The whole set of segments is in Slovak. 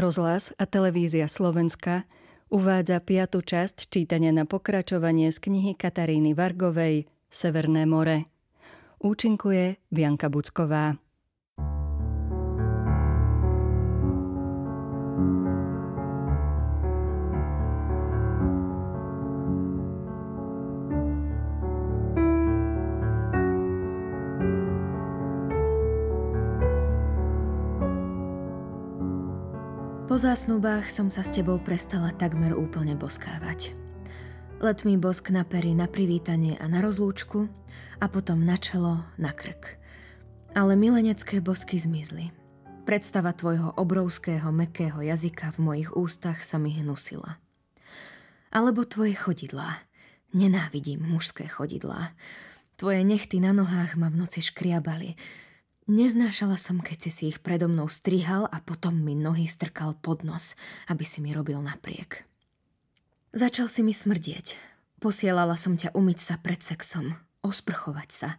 Rozhlas a televízia Slovenska uvádza piatu časť čítania na pokračovanie z knihy Kataríny Vargovej Severné more. Účinkuje Bianka Bucková. Zásnubách som sa s tebou prestala takmer úplne boskávať. Letmý bosk na pery na privítanie a na rozlúčku a potom na čelo, na krk. Ale milenecké bosky zmizli. Predstava tvojho obrovského, mekého jazyka v mojich ústach sa mi hnusila. Alebo tvoje chodidlá. Nenávidím mužské chodidlá. Tvoje nechty na nohách ma v noci škriabali Neznášala som, keď si si ich predo mnou strihal a potom mi nohy strkal pod nos, aby si mi robil napriek. Začal si mi smrdieť. Posielala som ťa umyť sa pred sexom, osprchovať sa.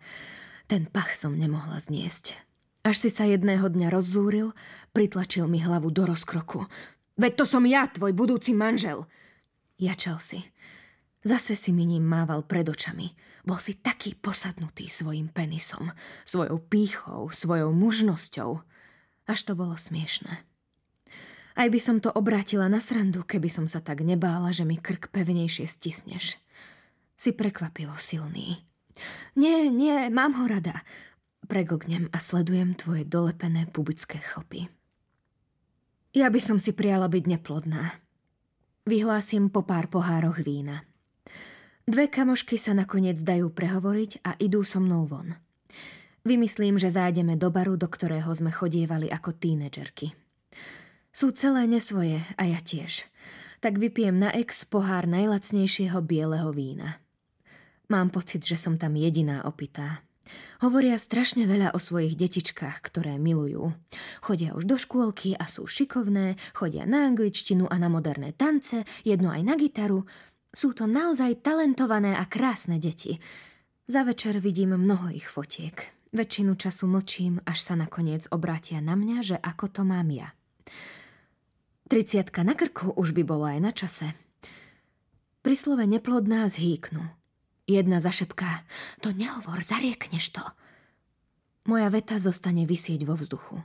Ten pach som nemohla zniesť. Až si sa jedného dňa rozzúril, pritlačil mi hlavu do rozkroku. Veď to som ja, tvoj budúci manžel. Jačal si. Zase si mi ním mával pred očami. Bol si taký posadnutý svojim penisom, svojou pýchou, svojou mužnosťou. Až to bolo smiešné. Aj by som to obrátila na srandu, keby som sa tak nebála, že mi krk pevnejšie stisneš. Si prekvapivo silný. Nie, nie, mám ho rada. Preglgnem a sledujem tvoje dolepené pubické chlpy. Ja by som si priala byť neplodná. Vyhlásim po pár pohároch vína. Dve kamošky sa nakoniec dajú prehovoriť a idú so mnou von. Vymyslím, že zájdeme do baru, do ktorého sme chodievali ako tínedžerky. Sú celé nesvoje a ja tiež. Tak vypijem na ex pohár najlacnejšieho bieleho vína. Mám pocit, že som tam jediná opitá. Hovoria strašne veľa o svojich detičkách, ktoré milujú. Chodia už do škôlky a sú šikovné, chodia na angličtinu a na moderné tance, jedno aj na gitaru, sú to naozaj talentované a krásne deti. Za večer vidím mnoho ich fotiek. Väčšinu času mlčím, až sa nakoniec obrátia na mňa, že ako to mám ja. Triciatka na krku už by bola aj na čase. Pri slove neplodná zhýknu. Jedna zašepká, to nehovor, zariekneš to. Moja veta zostane vysieť vo vzduchu.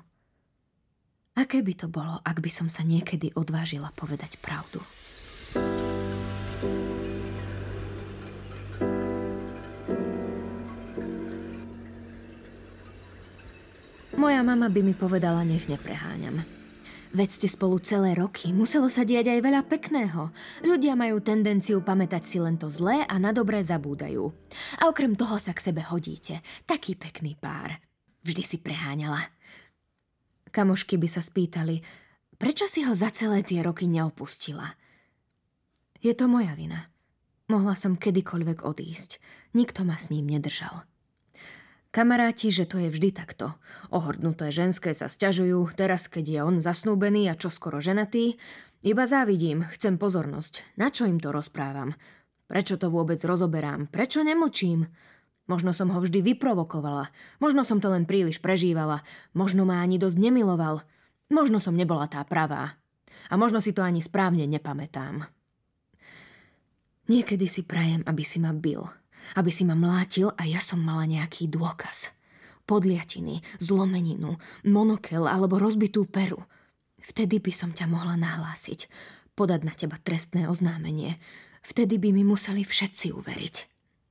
Aké by to bolo, ak by som sa niekedy odvážila povedať pravdu? Moja mama by mi povedala, nech nepreháňam. Veď ste spolu celé roky, muselo sa diať aj veľa pekného. Ľudia majú tendenciu pamätať si len to zlé a na dobré zabúdajú. A okrem toho sa k sebe hodíte. Taký pekný pár. Vždy si preháňala. Kamošky by sa spýtali, prečo si ho za celé tie roky neopustila? Je to moja vina. Mohla som kedykoľvek odísť. Nikto ma s ním nedržal. Kamaráti, že to je vždy takto. Ohordnuté ženské sa sťažujú, teraz keď je on zasnúbený a čoskoro ženatý. Iba závidím, chcem pozornosť. Na čo im to rozprávam? Prečo to vôbec rozoberám? Prečo nemlčím? Možno som ho vždy vyprovokovala. Možno som to len príliš prežívala. Možno ma ani dosť nemiloval. Možno som nebola tá pravá. A možno si to ani správne nepamätám. Niekedy si prajem, aby si ma bil aby si ma mlátil a ja som mala nejaký dôkaz. Podliatiny, zlomeninu, monokel alebo rozbitú peru. Vtedy by som ťa mohla nahlásiť, podať na teba trestné oznámenie. Vtedy by mi museli všetci uveriť.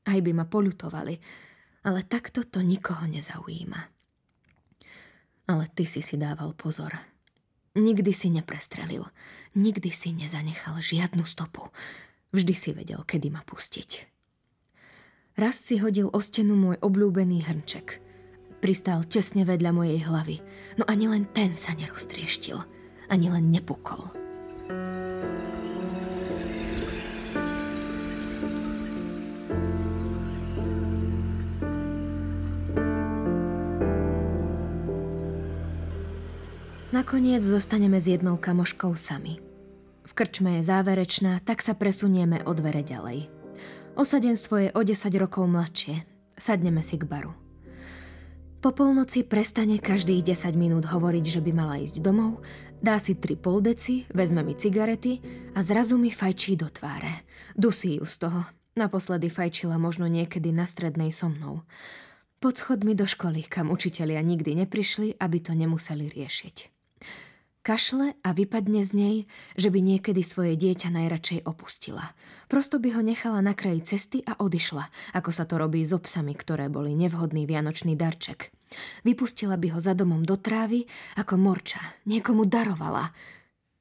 Aj by ma polutovali, ale takto to nikoho nezaujíma. Ale ty si si dával pozor. Nikdy si neprestrelil, nikdy si nezanechal žiadnu stopu. Vždy si vedel, kedy ma pustiť. Raz si hodil o stenu môj obľúbený hrnček. Pristal tesne vedľa mojej hlavy, no ani len ten sa neroztrieštil, ani len nepukol. Nakoniec zostaneme s jednou kamoškou sami. Krčme je záverečná, tak sa presunieme o dvere ďalej. Osadenstvo je o 10 rokov mladšie. Sadneme si k baru. Po polnoci prestane každých 10 minút hovoriť, že by mala ísť domov, dá si tri poldeci, vezme mi cigarety a zrazu mi fajčí do tváre. Dusí ju z toho. Naposledy fajčila možno niekedy na strednej so mnou. Pod schodmi do školy, kam učitelia nikdy neprišli, aby to nemuseli riešiť. Kašle a vypadne z nej, že by niekedy svoje dieťa najradšej opustila. Prosto by ho nechala na kraji cesty a odišla, ako sa to robí so psami, ktoré boli nevhodný vianočný darček. Vypustila by ho za domom do trávy, ako morča, niekomu darovala.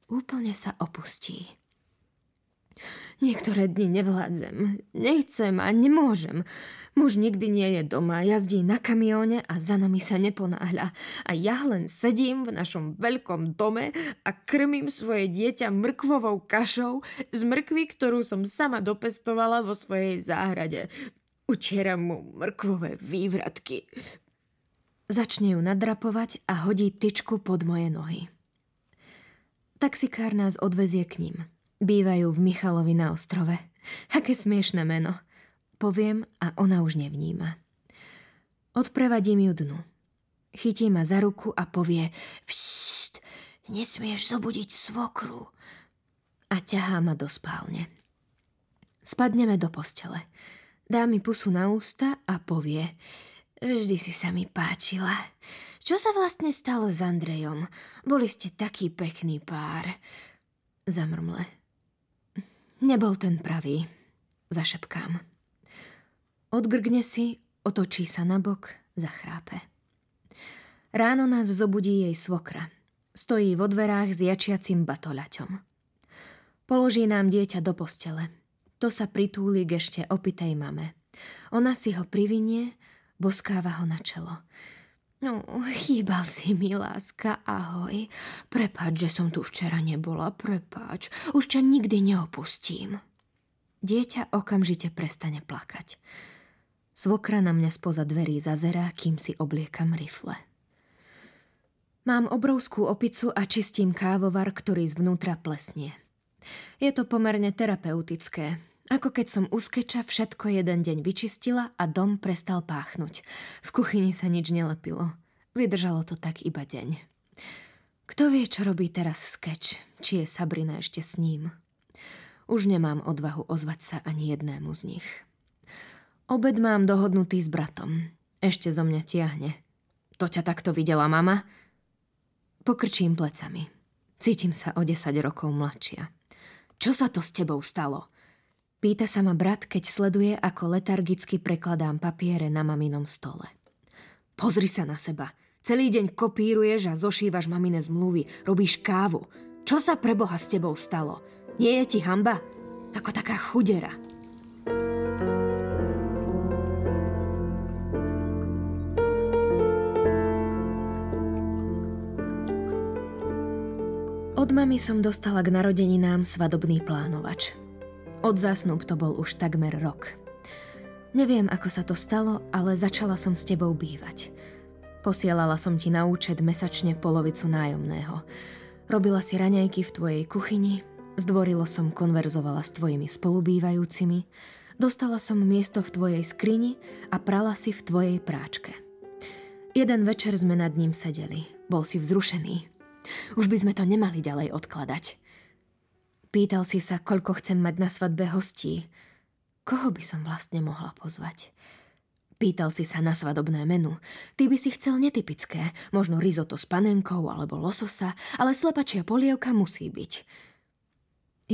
Úplne sa opustí. Niektoré dni nevládzem. Nechcem a nemôžem. Muž nikdy nie je doma, jazdí na kamióne a za nami sa neponáhľa. A ja len sedím v našom veľkom dome a krmím svoje dieťa mrkvovou kašou z mrkvy, ktorú som sama dopestovala vo svojej záhrade. Utieram mu mrkvové vývratky. Začne ju nadrapovať a hodí tyčku pod moje nohy. Taxikár nás odvezie k ním. Bývajú v Michalovi na ostrove. Aké smiešne meno. Poviem a ona už nevníma. Odprevadím ju dnu. Chytí ma za ruku a povie Pšt, nesmieš zobudiť svokru. A ťahá ma do spálne. Spadneme do postele. Dá mi pusu na ústa a povie Vždy si sa mi páčila. Čo sa vlastne stalo s Andrejom? Boli ste taký pekný pár. Zamrmle. Nebol ten pravý, zašepkám. Odgrgne si, otočí sa na bok, zachrápe. Ráno nás zobudí jej svokra. Stojí vo dverách s jačiacim batoľaťom. Položí nám dieťa do postele. To sa pritúli k ešte opitej mame. Ona si ho privinie, boskáva ho na čelo. No, chýbal si mi, láska, ahoj. Prepáč, že som tu včera nebola, prepáč. Už ťa nikdy neopustím. Dieťa okamžite prestane plakať. Svokra na mňa spoza dverí zazerá, kým si obliekam rifle. Mám obrovskú opicu a čistím kávovar, ktorý zvnútra plesnie. Je to pomerne terapeutické, ako keď som u všetko jeden deň vyčistila a dom prestal páchnuť. V kuchyni sa nič nelepilo. Vydržalo to tak iba deň. Kto vie, čo robí teraz skeč, či je Sabrina ešte s ním. Už nemám odvahu ozvať sa ani jednému z nich. Obed mám dohodnutý s bratom. Ešte zo mňa tiahne. To ťa takto videla mama? Pokrčím plecami. Cítim sa o 10 rokov mladšia. Čo sa to s tebou stalo? Pýta sa ma brat, keď sleduje, ako letargicky prekladám papiere na maminom stole. Pozri sa na seba. Celý deň kopíruješ a zošívaš mamine zmluvy. Robíš kávu. Čo sa pre Boha s tebou stalo? Nie je ti hamba? Ako taká chudera. Od mami som dostala k narodeninám svadobný plánovač. Od zásnub to bol už takmer rok. Neviem, ako sa to stalo, ale začala som s tebou bývať. Posielala som ti na účet mesačne polovicu nájomného. Robila si raňajky v tvojej kuchyni, zdvorilo som konverzovala s tvojimi spolubývajúcimi, dostala som miesto v tvojej skrini a prala si v tvojej práčke. Jeden večer sme nad ním sedeli. Bol si vzrušený. Už by sme to nemali ďalej odkladať. Pýtal si sa, koľko chcem mať na svadbe hostí. Koho by som vlastne mohla pozvať? Pýtal si sa na svadobné menu. Ty by si chcel netypické, možno risotto s panenkou alebo lososa, ale slepačia polievka musí byť.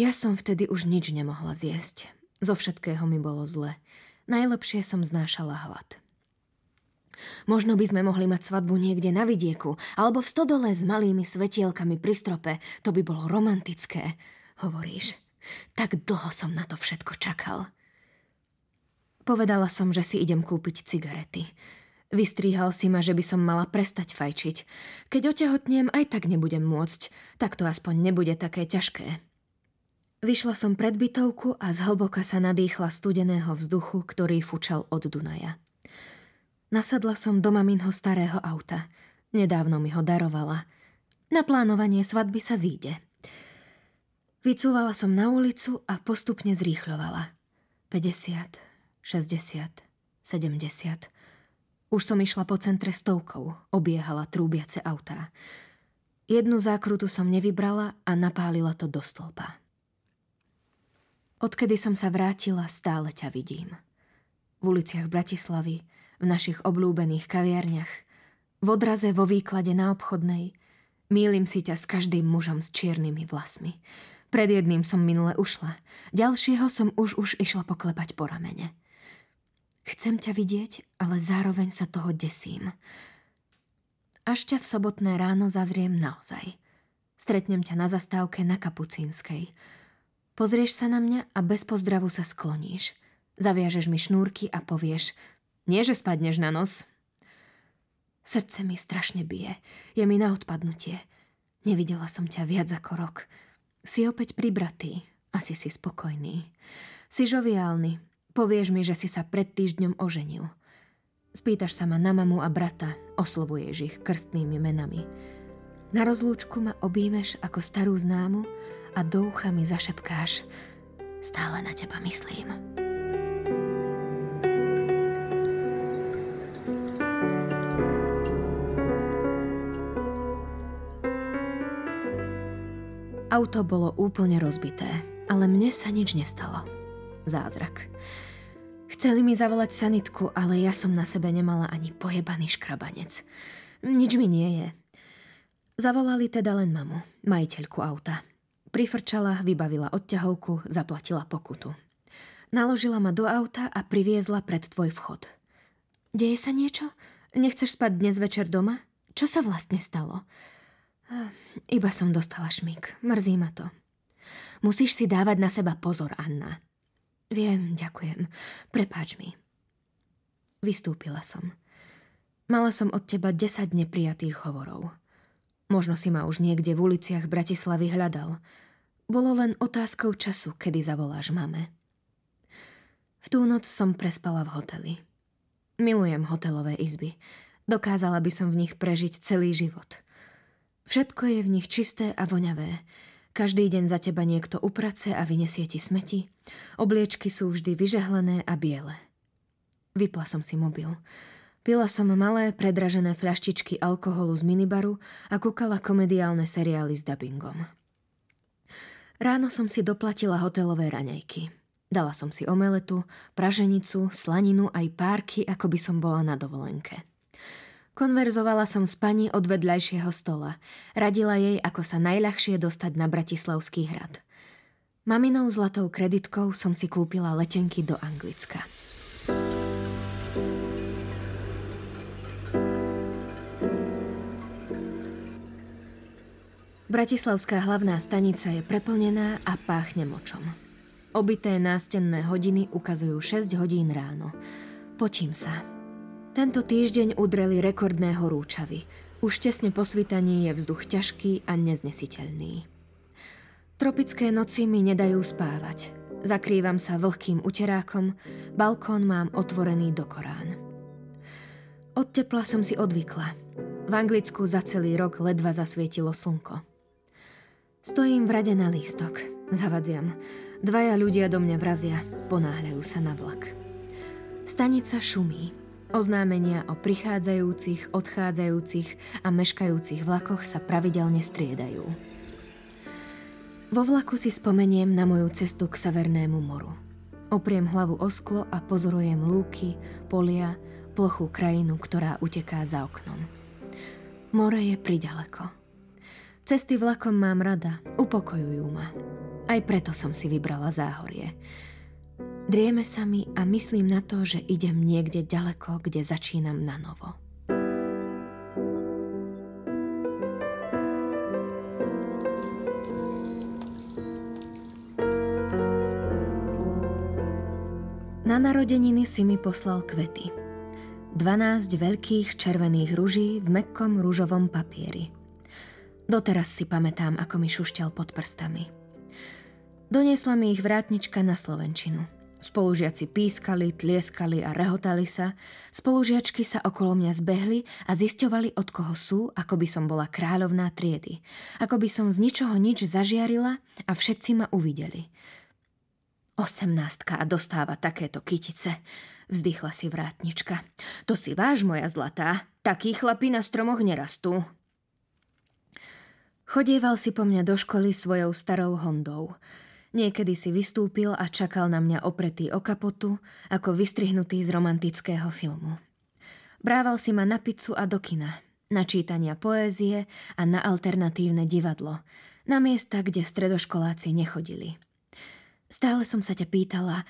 Ja som vtedy už nič nemohla zjesť. Zo všetkého mi bolo zle. Najlepšie som znášala hlad. Možno by sme mohli mať svadbu niekde na vidieku, alebo v stodole s malými svetielkami pri strope. To by bolo romantické hovoríš. Tak dlho som na to všetko čakal. Povedala som, že si idem kúpiť cigarety. Vystríhal si ma, že by som mala prestať fajčiť. Keď otehotnem, aj tak nebudem môcť, tak to aspoň nebude také ťažké. Vyšla som pred bytovku a zhlboka sa nadýchla studeného vzduchu, ktorý fučal od Dunaja. Nasadla som do maminho starého auta. Nedávno mi ho darovala. Na plánovanie svadby sa zíde. Vycúvala som na ulicu a postupne zrýchľovala. 50, 60, 70. Už som išla po centre stovkou, obiehala trúbiace autá. Jednu zákrutu som nevybrala a napálila to do stĺpa. Odkedy som sa vrátila, stále ťa vidím. V uliciach Bratislavy, v našich obľúbených kaviarniach, v odraze vo výklade na obchodnej. Mílim si ťa s každým mužom s čiernymi vlasmi. Pred jedným som minule ušla, ďalšieho som už už išla poklepať po ramene. Chcem ťa vidieť, ale zároveň sa toho desím. Až ťa v sobotné ráno zazriem naozaj. Stretnem ťa na zastávke na Kapucínskej. Pozrieš sa na mňa a bez pozdravu sa skloníš. Zaviažeš mi šnúrky a povieš, nie že spadneš na nos. Srdce mi strašne bije, je mi na odpadnutie. Nevidela som ťa viac ako rok. Si opäť pribratý, asi si spokojný. Si žoviálny, povieš mi, že si sa pred týždňom oženil. Spýtaš sa ma na mamu a brata, oslovuješ ich krstnými menami. Na rozlúčku ma objímeš ako starú známu a do ucha mi zašepkáš Stále na teba myslím. Auto bolo úplne rozbité, ale mne sa nič nestalo. Zázrak. Chceli mi zavolať sanitku, ale ja som na sebe nemala ani pojebaný škrabanec. Nič mi nie je. Zavolali teda len mamu, majiteľku auta. Prifrčala, vybavila odťahovku, zaplatila pokutu. Naložila ma do auta a priviezla pred tvoj vchod. Deje sa niečo? Nechceš spať dnes večer doma? Čo sa vlastne stalo? Iba som dostala šmik. Mrzí ma to. Musíš si dávať na seba pozor, Anna. Viem, ďakujem. Prepáč mi. Vystúpila som. Mala som od teba 10 neprijatých hovorov. Možno si ma už niekde v uliciach Bratislavy hľadal. Bolo len otázkou času, kedy zavoláš mame. V tú noc som prespala v hoteli. Milujem hotelové izby. Dokázala by som v nich prežiť celý život. Všetko je v nich čisté a voňavé. Každý deň za teba niekto uprace a vyniesie ti smeti. Obliečky sú vždy vyžehlené a biele. Vypla som si mobil. Pila som malé, predražené fľaštičky alkoholu z minibaru a kúkala komediálne seriály s dubbingom. Ráno som si doplatila hotelové raňajky. Dala som si omeletu, praženicu, slaninu aj párky, ako by som bola na dovolenke. Konverzovala som s pani od vedľajšieho stola. Radila jej, ako sa najľahšie dostať na Bratislavský hrad. Maminou zlatou kreditkou som si kúpila letenky do Anglicka. Bratislavská hlavná stanica je preplnená a páchne močom. Obité nástenné hodiny ukazujú 6 hodín ráno. Potím sa. Tento týždeň udreli rekordné horúčavy. Už tesne po svitaní je vzduch ťažký a neznesiteľný. Tropické noci mi nedajú spávať. Zakrývam sa vlhkým uterákom, balkón mám otvorený do Korán. Od tepla som si odvykla. V Anglicku za celý rok ledva zasvietilo slnko. Stojím v rade na lístok. Zavadziam. Dvaja ľudia do mňa vrazia. Ponáhľajú sa na vlak. Stanica šumí. Oznámenia o prichádzajúcich, odchádzajúcich a meškajúcich vlakoch sa pravidelne striedajú. Vo vlaku si spomeniem na moju cestu k Severnému moru. Opriem hlavu o sklo a pozorujem lúky, polia, plochú krajinu, ktorá uteká za oknom. More je priďaleko. Cesty vlakom mám rada, upokojujú ma. Aj preto som si vybrala záhorie. Drieme sa mi a myslím na to, že idem niekde ďaleko, kde začínam na novo. Na narodeniny si mi poslal kvety. 12 veľkých červených ruží v mekkom rúžovom papieri. Doteraz si pamätám, ako mi šušťal pod prstami. Doniesla mi ich vrátnička na Slovenčinu. Spolužiaci pískali, tlieskali a rehotali sa. Spolužiačky sa okolo mňa zbehli a zisťovali, od koho sú, ako by som bola kráľovná triedy. Ako by som z ničoho nič zažiarila a všetci ma uvideli. Osemnástka a dostáva takéto kytice. vzdychla si vrátnička. To si váš, moja zlatá. Takí chlapi na stromoch nerastú. Chodieval si po mňa do školy svojou starou Hondou. Niekedy si vystúpil a čakal na mňa opretý o kapotu, ako vystrihnutý z romantického filmu. Brával si ma na pizzu a do kina, na čítania poézie a na alternatívne divadlo, na miesta, kde stredoškoláci nechodili. Stále som sa ťa pýtala,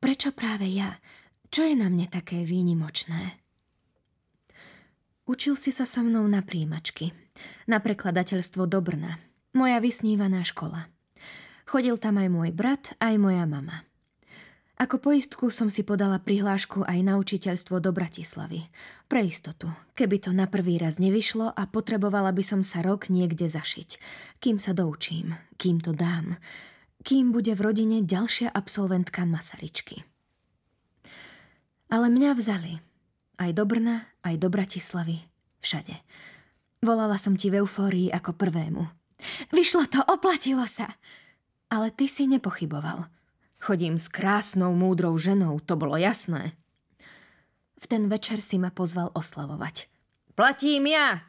prečo práve ja? Čo je na mne také výnimočné? Učil si sa so mnou na príjimačky – na prekladateľstvo do Brna. Moja vysnívaná škola. Chodil tam aj môj brat, aj moja mama. Ako poistku som si podala prihlášku aj na učiteľstvo do Bratislavy. Pre istotu, keby to na prvý raz nevyšlo a potrebovala by som sa rok niekde zašiť. Kým sa doučím, kým to dám, kým bude v rodine ďalšia absolventka Masaričky. Ale mňa vzali. Aj do Brna, aj do Bratislavy. Všade. Volala som ti v eufórii ako prvému. Vyšlo to, oplatilo sa. Ale ty si nepochyboval. Chodím s krásnou, múdrou ženou, to bolo jasné. V ten večer si ma pozval oslavovať. Platím ja!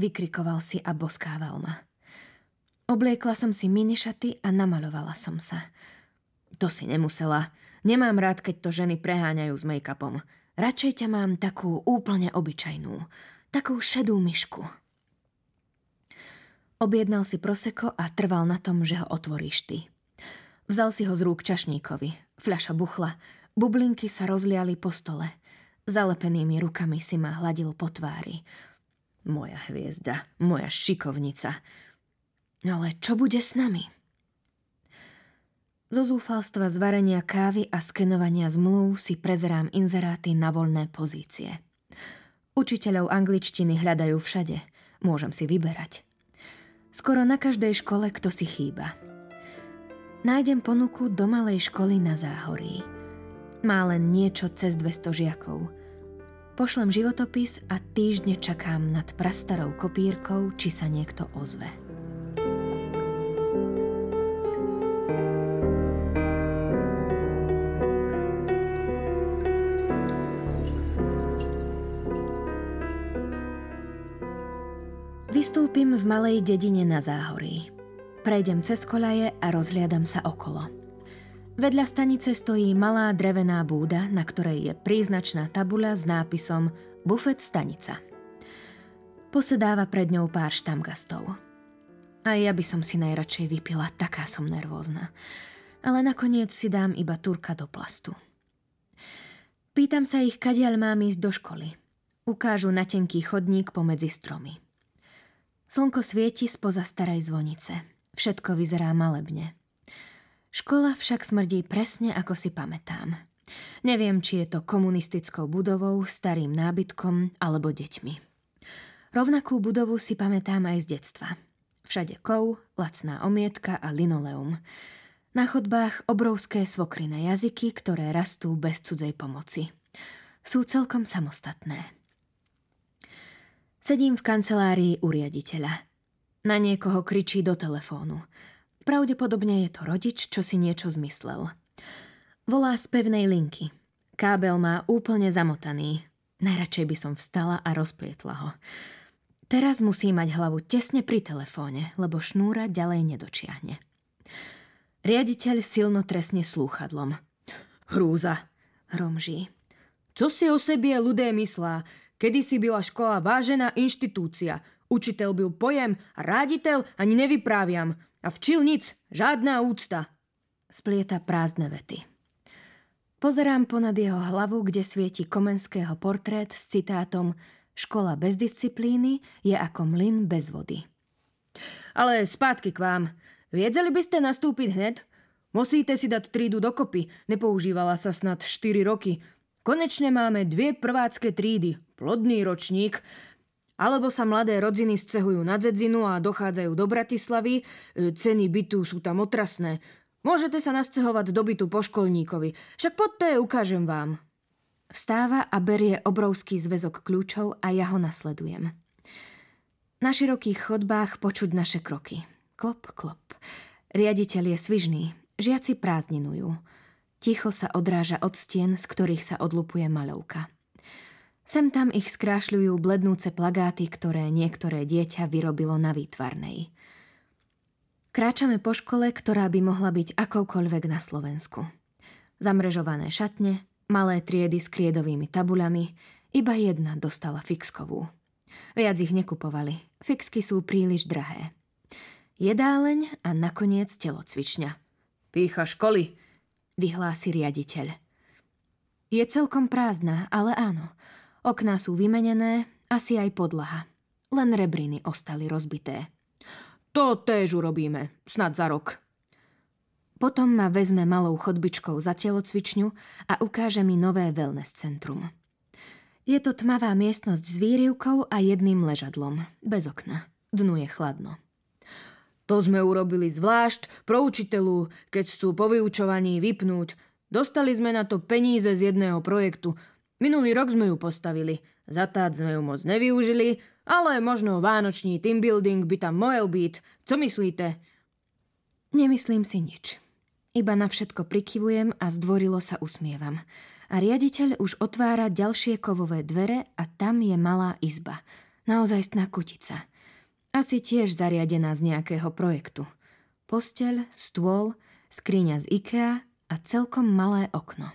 Vykrikoval si a boskával ma. Obliekla som si minišaty a namalovala som sa. To si nemusela. Nemám rád, keď to ženy preháňajú s make-upom. Radšej ťa mám takú úplne obyčajnú. Takú šedú myšku. Objednal si proseko a trval na tom, že ho otvoríš ty. Vzal si ho z rúk čašníkovi. Fľaša buchla. Bublinky sa rozliali po stole. Zalepenými rukami si ma hladil po tvári. Moja hviezda, moja šikovnica. Ale čo bude s nami? Zo zúfalstva z varenia kávy a skenovania zmluv si prezerám inzeráty na voľné pozície. Učiteľov angličtiny hľadajú všade. Môžem si vyberať. Skoro na každej škole kto si chýba. Nájdem ponuku do malej školy na Záhorí. Má len niečo cez 200 žiakov. Pošlem životopis a týždne čakám nad prastarou kopírkou, či sa niekto ozve. Vystúpim v malej dedine na záhorí. Prejdem cez kolaje a rozhliadam sa okolo. Vedľa stanice stojí malá drevená búda, na ktorej je príznačná tabuľa s nápisom Bufet stanica. Posedáva pred ňou pár štamgastov. A ja by som si najradšej vypila, taká som nervózna. Ale nakoniec si dám iba turka do plastu. Pýtam sa ich, kadiaľ mám ísť do školy. Ukážu na tenký chodník pomedzi stromy. Slnko svieti spoza starej zvonice. Všetko vyzerá malebne. Škola však smrdí presne ako si pamätám. Neviem, či je to komunistickou budovou, starým nábytkom alebo deťmi. Rovnakú budovu si pamätám aj z detstva. Všade kov, lacná omietka a linoleum. Na chodbách obrovské svokriné jazyky, ktoré rastú bez cudzej pomoci. Sú celkom samostatné. Sedím v kancelárii u riaditeľa. Na niekoho kričí do telefónu. Pravdepodobne je to rodič, čo si niečo zmyslel. Volá z pevnej linky. Kábel má úplne zamotaný. Najradšej by som vstala a rozplietla ho. Teraz musí mať hlavu tesne pri telefóne, lebo šnúra ďalej nedočiahne. Riaditeľ silno trestne slúchadlom. Hrúza, hromží. Co si o sebie ľudé myslá? Kedy si byla škola vážená inštitúcia. Učiteľ byl pojem a ráditeľ ani nevypráviam. A včil nic, žádná úcta. Splieta prázdne vety. Pozerám ponad jeho hlavu, kde svieti Komenského portrét s citátom Škola bez disciplíny je ako mlyn bez vody. Ale spátky k vám. Viedzeli by ste nastúpiť hned? Musíte si dať trídu dokopy. Nepoužívala sa snad 4 roky. Konečne máme dve prvácké trídy, plodný ročník, alebo sa mladé rodziny scehujú na dzedzinu a dochádzajú do Bratislavy, e, ceny bytu sú tam otrasné. Môžete sa nascehovať do bytu po školníkovi, však poďte, ukážem vám. Vstáva a berie obrovský zväzok kľúčov a ja ho nasledujem. Na širokých chodbách počuť naše kroky. Klop, klop. Riaditeľ je svižný, žiaci prázdninujú. Ticho sa odráža od stien, z ktorých sa odlupuje maľovka. Sem tam ich skrášľujú blednúce plagáty, ktoré niektoré dieťa vyrobilo na výtvarnej. Kráčame po škole, ktorá by mohla byť akoukoľvek na Slovensku. Zamrežované šatne, malé triedy s kriedovými tabuľami, iba jedna dostala fixkovú. Viac ich nekupovali, fixky sú príliš drahé. Jedáleň a nakoniec telocvičňa. Pícha školy, vyhlási riaditeľ. Je celkom prázdna, ale áno. Okná sú vymenené, asi aj podlaha. Len rebriny ostali rozbité. To též urobíme, snad za rok. Potom ma vezme malou chodbičkou za telocvičňu a ukáže mi nové wellness centrum. Je to tmavá miestnosť s výrivkou a jedným ležadlom, bez okna. Dnu je chladno. To sme urobili zvlášť pro učiteľu, keď sú po vyučovaní vypnúť. Dostali sme na to peníze z jedného projektu. Minulý rok sme ju postavili. Zatát sme ju moc nevyužili, ale možno vánočný team building by tam mohol byť. Co myslíte? Nemyslím si nič. Iba na všetko prikyvujem a zdvorilo sa usmievam. A riaditeľ už otvára ďalšie kovové dvere a tam je malá izba. Naozajstná kutica. Asi tiež zariadená z nejakého projektu. Posteľ, stôl, skriňa z IKEA a celkom malé okno.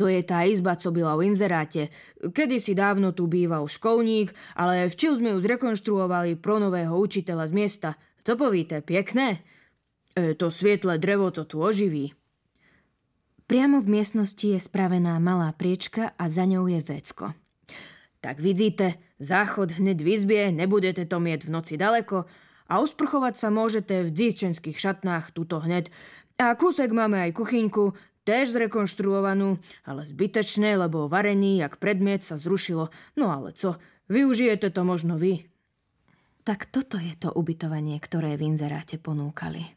To je tá izba, co byla v inzeráte. si dávno tu býval školník, ale včil sme ju zrekonštruovali pro nového učiteľa z miesta. Co povíte, pekné? E, to svietle drevo to tu oživí. Priamo v miestnosti je spravená malá priečka a za ňou je vecko. Tak vidíte, záchod hneď v izbie, nebudete to mieť v noci daleko a usprchovať sa môžete v dievčenských šatnách tuto hneď. A kúsek máme aj kuchyňku, Tež zrekonštruovanú, ale zbytečné, lebo varení, jak predmiet sa zrušilo. No ale co, využijete to možno vy. Tak toto je to ubytovanie, ktoré v inzeráte ponúkali.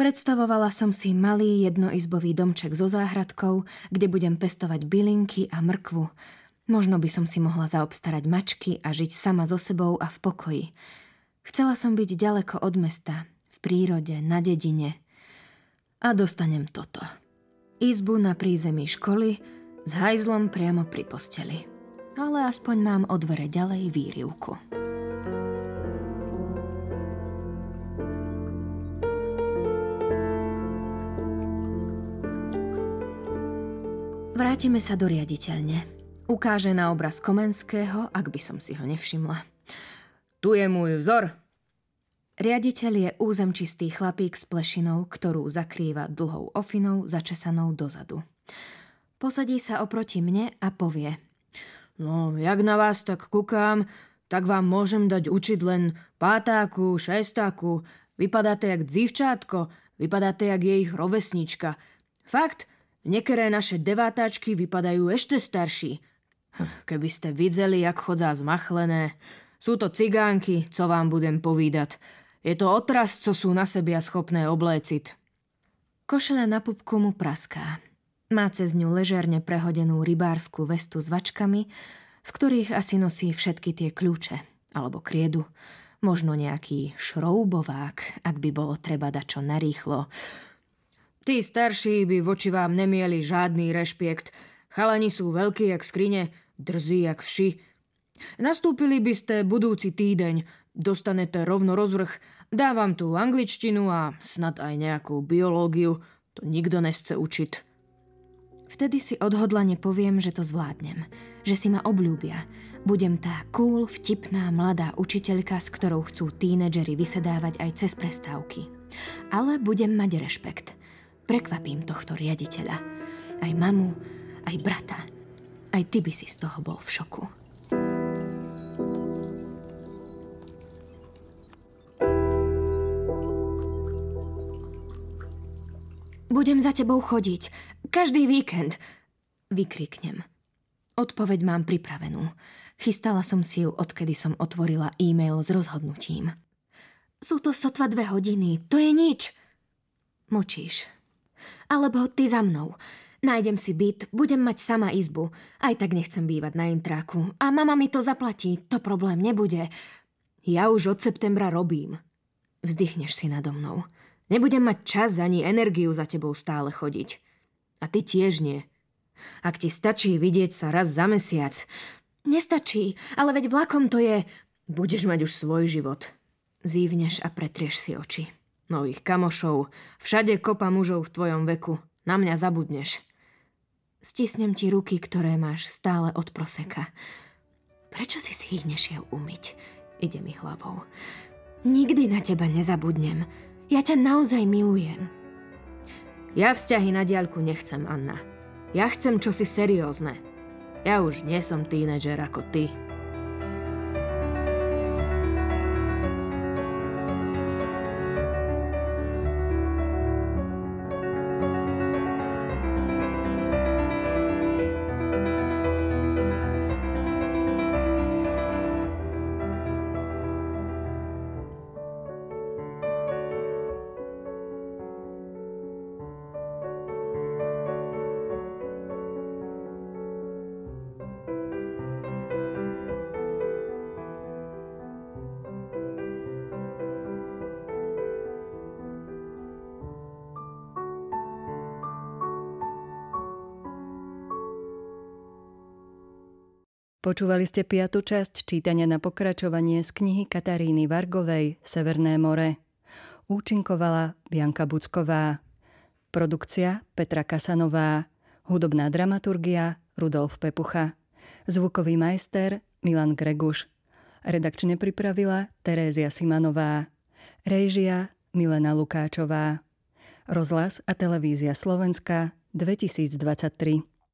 Predstavovala som si malý jednoizbový domček so záhradkou, kde budem pestovať bylinky a mrkvu, Možno by som si mohla zaobstarať mačky a žiť sama so sebou a v pokoji. Chcela som byť ďaleko od mesta, v prírode, na dedine. A dostanem toto. Izbu na prízemí školy s hajzlom priamo pri posteli. Ale aspoň mám o dvere ďalej výrivku. Vrátime sa do riaditeľne. Ukáže na obraz Komenského, ak by som si ho nevšimla. Tu je môj vzor. Riaditeľ je územčistý chlapík s plešinou, ktorú zakrýva dlhou ofinou začesanou dozadu. Posadí sa oproti mne a povie. No, jak na vás tak kúkam, tak vám môžem dať učiť len pátáku, šestáku. Vypadáte jak dzivčátko, vypadáte jak jej rovesnička. Fakt, niektoré naše devátačky vypadajú ešte starší. Keby ste videli, jak chodzá zmachlené. Sú to cigánky, co vám budem povídať. Je to otras, co sú na sebia schopné obléciť. Košele na pupku mu praská. Má cez ňu ležerne prehodenú rybárskú vestu s vačkami, v ktorých asi nosí všetky tie kľúče, alebo kriedu. Možno nejaký šroubovák, ak by bolo treba dať čo narýchlo. Tí starší by voči vám nemieli žiadny rešpekt. Chalani sú veľkí jak skrine, drzí jak vši. Nastúpili by ste budúci týdeň, dostanete rovno rozvrh, dávam tu angličtinu a snad aj nejakú biológiu, to nikto nechce učiť. Vtedy si odhodlane poviem, že to zvládnem, že si ma obľúbia. Budem tá cool, vtipná, mladá učiteľka, s ktorou chcú tínedžeri vysedávať aj cez prestávky. Ale budem mať rešpekt. Prekvapím tohto riaditeľa. Aj mamu, aj brata. Aj ty by si z toho bol v šoku. Budem za tebou chodiť. Každý víkend. Vykriknem. Odpoveď mám pripravenú. Chystala som si ju, odkedy som otvorila e-mail s rozhodnutím. Sú to sotva dve hodiny, to je nič. Mlčíš. Alebo ty za mnou. Nájdem si byt, budem mať sama izbu. Aj tak nechcem bývať na intráku. A mama mi to zaplatí, to problém nebude. Ja už od septembra robím. Vzdychneš si nado mnou. Nebudem mať čas ani energiu za tebou stále chodiť. A ty tiež nie. Ak ti stačí vidieť sa raz za mesiac. Nestačí, ale veď vlakom to je... Budeš mať už svoj život. Zívneš a pretrieš si oči. Nových kamošov, všade kopa mužov v tvojom veku. Na mňa zabudneš. Stisnem ti ruky, ktoré máš stále od proseka. Prečo si si ich nešiel umyť? Ide mi hlavou. Nikdy na teba nezabudnem. Ja ťa naozaj milujem. Ja vzťahy na diaľku nechcem, Anna. Ja chcem čosi seriózne. Ja už nie som tínedžer ako ty. Počúvali ste piatu časť čítania na pokračovanie z knihy Kataríny Vargovej Severné more. Účinkovala Bianka Bucková. Produkcia Petra Kasanová. Hudobná dramaturgia Rudolf Pepucha. Zvukový majster Milan Greguš. Redakčne pripravila Terézia Simanová. Réžia Milena Lukáčová. Rozhlas a televízia Slovenska 2023.